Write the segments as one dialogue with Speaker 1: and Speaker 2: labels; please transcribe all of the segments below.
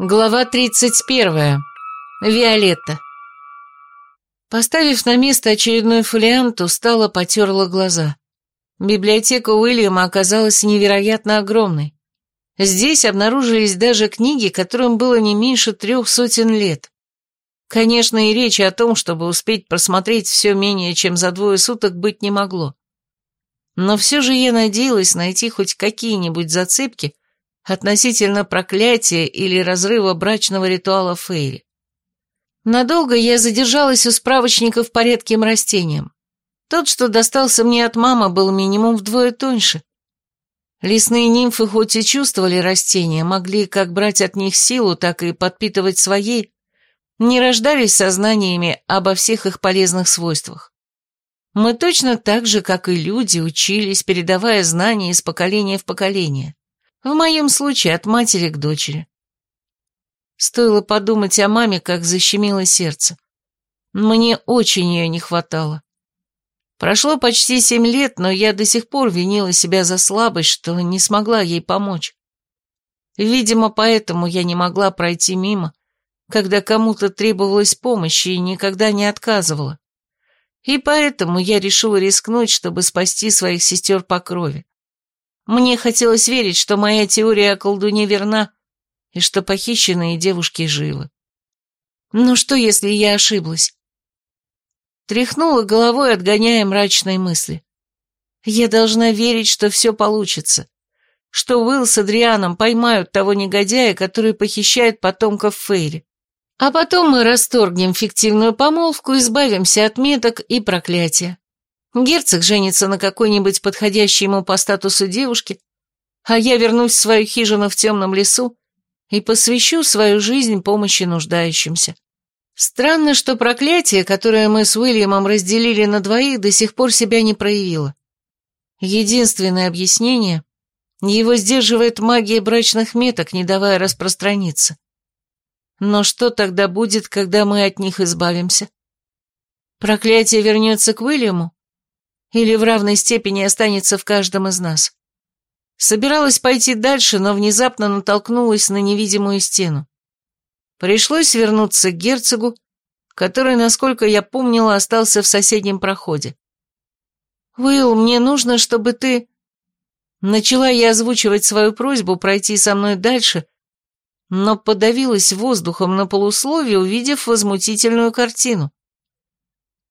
Speaker 1: Глава 31. Виолетта. Поставив на место очередной фолиант, устало потерла глаза. Библиотека Уильяма оказалась невероятно огромной. Здесь обнаружились даже книги, которым было не меньше трех сотен лет. Конечно, и речи о том, чтобы успеть просмотреть все менее чем за двое суток, быть не могло. Но все же я надеялась найти хоть какие-нибудь зацепки, относительно проклятия или разрыва брачного ритуала Фейри. Надолго я задержалась у справочников по редким растениям. Тот, что достался мне от мамы, был минимум вдвое тоньше. Лесные нимфы хоть и чувствовали растения, могли как брать от них силу, так и подпитывать своей, не рождались сознаниями обо всех их полезных свойствах. Мы точно так же, как и люди, учились, передавая знания из поколения в поколение. В моем случае от матери к дочери. Стоило подумать о маме, как защемило сердце. Мне очень ее не хватало. Прошло почти семь лет, но я до сих пор винила себя за слабость, что не смогла ей помочь. Видимо, поэтому я не могла пройти мимо, когда кому-то требовалась помощь и никогда не отказывала. И поэтому я решила рискнуть, чтобы спасти своих сестер по крови. Мне хотелось верить, что моя теория о колдуне верна, и что похищенные девушки живы. Но что, если я ошиблась? Тряхнула головой, отгоняя мрачные мысли. Я должна верить, что все получится, что Уилл с Адрианом поймают того негодяя, который похищает потомков Фейри. А потом мы расторгнем фиктивную помолвку, избавимся от меток и проклятия. Герцог женится на какой-нибудь подходящей ему по статусу девушке, а я вернусь в свою хижину в темном лесу и посвящу свою жизнь помощи нуждающимся. Странно, что проклятие, которое мы с Уильямом разделили на двоих, до сих пор себя не проявило. Единственное объяснение — его сдерживает магия брачных меток, не давая распространиться. Но что тогда будет, когда мы от них избавимся? Проклятие вернется к Уильяму? Или в равной степени останется в каждом из нас. Собиралась пойти дальше, но внезапно натолкнулась на невидимую стену. Пришлось вернуться к герцогу, который, насколько я помнила, остался в соседнем проходе. «Уилл, мне нужно, чтобы ты...» Начала я озвучивать свою просьбу пройти со мной дальше, но подавилась воздухом на полусловие, увидев возмутительную картину.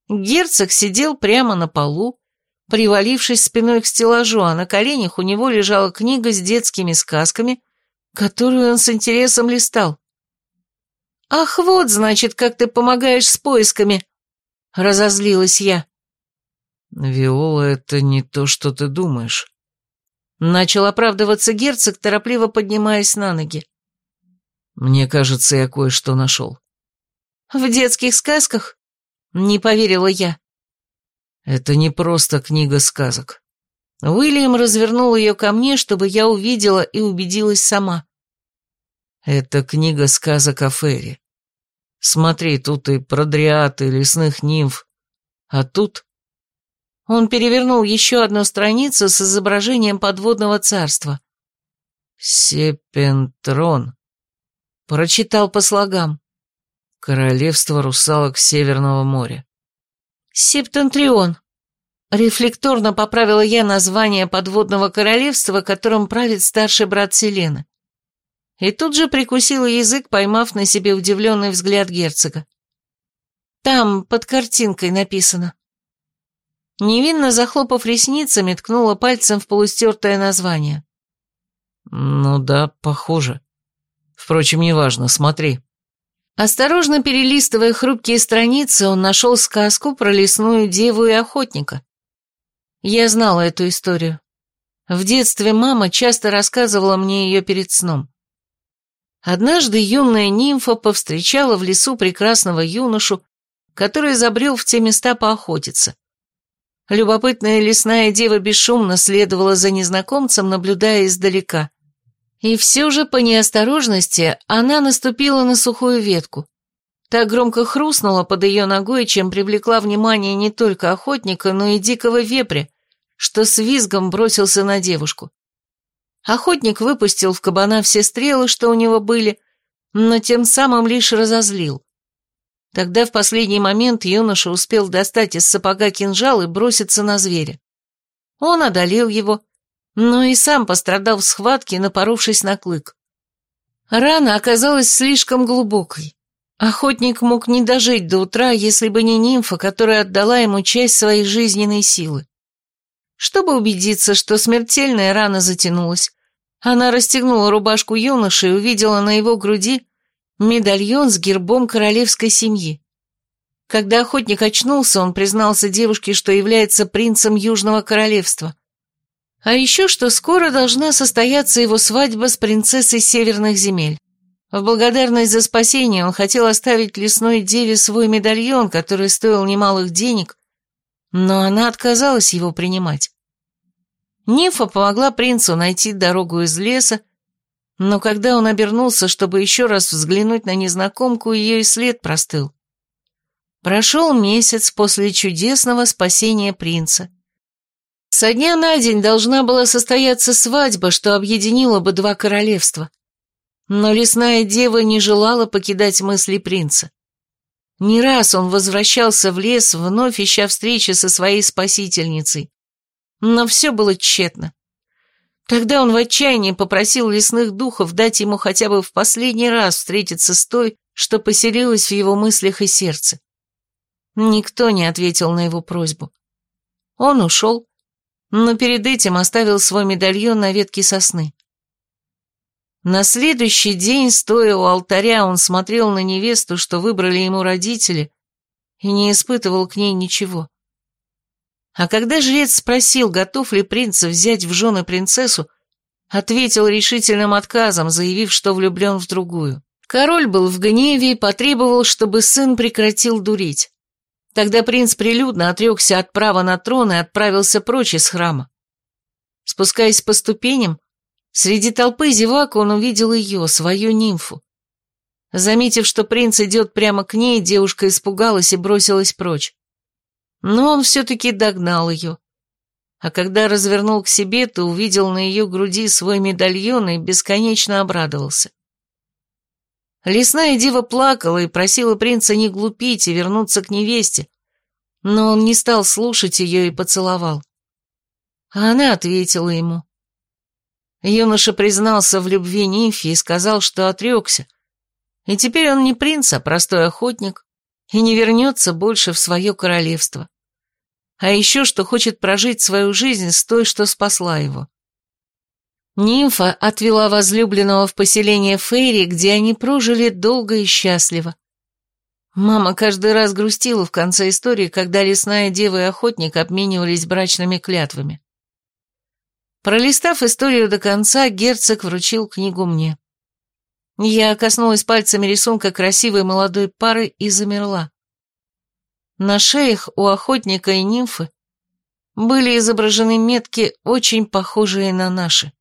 Speaker 1: Герцог сидел прямо на полу, привалившись спиной к стеллажу, а на коленях у него лежала книга с детскими сказками, которую он с интересом листал. «Ах, вот, значит, как ты помогаешь с поисками!» — разозлилась я.
Speaker 2: «Виола, это не то, что ты думаешь».
Speaker 1: Начал оправдываться герцог, торопливо поднимаясь на ноги.
Speaker 2: «Мне кажется, я кое-что нашел».
Speaker 1: «В детских сказках?» — не поверила я.
Speaker 2: Это не просто книга сказок.
Speaker 1: Уильям развернул ее ко мне, чтобы я увидела и убедилась сама.
Speaker 2: Это книга сказок о Ферри. Смотри, тут и про дриад, и лесных нимф. А тут...
Speaker 1: Он перевернул еще одну страницу с изображением подводного царства.
Speaker 2: Сепентрон.
Speaker 1: Прочитал по слогам.
Speaker 2: Королевство русалок Северного моря.
Speaker 1: Септентрион. Рефлекторно поправила я название подводного королевства, которым правит старший брат Селены. И тут же прикусила язык, поймав на себе удивленный взгляд герцога. Там под картинкой написано. Невинно захлопав ресницами, ткнула пальцем в полустертое название.
Speaker 2: «Ну да, похоже. Впрочем, неважно, смотри».
Speaker 1: Осторожно перелистывая хрупкие страницы, он нашел сказку про лесную деву и охотника. Я знала эту историю. В детстве мама часто рассказывала мне ее перед сном. Однажды юная нимфа повстречала в лесу прекрасного юношу, который забрел в те места поохотиться. Любопытная лесная дева бесшумно следовала за незнакомцем, наблюдая издалека. И все же по неосторожности она наступила на сухую ветку. Так громко хрустнула под ее ногой, чем привлекла внимание не только охотника, но и дикого вепря, что с визгом бросился на девушку. Охотник выпустил в кабана все стрелы, что у него были, но тем самым лишь разозлил. Тогда в последний момент юноша успел достать из сапога кинжал и броситься на зверя. Он одолел его, но и сам пострадал в схватке, напоровшись на клык. Рана оказалась слишком глубокой. Охотник мог не дожить до утра, если бы не нимфа, которая отдала ему часть своей жизненной силы. Чтобы убедиться, что смертельная рана затянулась, она расстегнула рубашку юноши и увидела на его груди медальон с гербом королевской семьи. Когда охотник очнулся, он признался девушке, что является принцем Южного Королевства. А еще, что скоро должна состояться его свадьба с принцессой Северных земель. В благодарность за спасение он хотел оставить лесной деве свой медальон, который стоил немалых денег, но она отказалась его принимать. Нимфа помогла принцу найти дорогу из леса, но когда он обернулся, чтобы еще раз взглянуть на незнакомку, ее и след простыл. Прошел месяц после чудесного спасения принца. Со дня на день должна была состояться свадьба, что объединило бы два королевства. Но лесная дева не желала покидать мысли принца. Не раз он возвращался в лес, вновь ища встречи со своей спасительницей. Но все было тщетно. Тогда он в отчаянии попросил лесных духов дать ему хотя бы в последний раз встретиться с той, что поселилась в его мыслях и сердце. Никто не ответил на его просьбу. Он ушел, но перед этим оставил свой медальон на ветке сосны. На следующий день, стоя у алтаря, он смотрел на невесту, что выбрали ему родители, и не испытывал к ней ничего. А когда жрец спросил, готов ли принц взять в жены принцессу, ответил решительным отказом, заявив, что влюблен в другую. Король был в гневе и потребовал, чтобы сын прекратил дурить. Тогда принц прилюдно отрекся от права на трон и отправился прочь из храма. Спускаясь по ступеням, среди толпы зевак он увидел ее, свою нимфу. Заметив, что принц идет прямо к ней, девушка испугалась и бросилась прочь. Но он все-таки догнал ее. А когда развернул к себе, то увидел на ее груди свой медальон и бесконечно обрадовался. Лесная дева плакала и просила принца не глупить и вернуться к невесте, но он не стал слушать ее и поцеловал. А она ответила ему. Юноша признался в любви нимфе и сказал, что отрекся, и теперь он не принц, а простой охотник, и не вернется больше в свое королевство. А еще что хочет прожить свою жизнь с той, что спасла его. Нимфа отвела возлюбленного в поселение Фейри, где они прожили долго и счастливо. Мама каждый раз грустила в конце истории, когда лесная дева и охотник обменивались брачными клятвами. Пролистав историю до конца, герцог вручил книгу мне. Я коснулась пальцами рисунка красивой молодой пары и замерла. На шеях у охотника и нимфы были изображены метки, очень похожие на наши.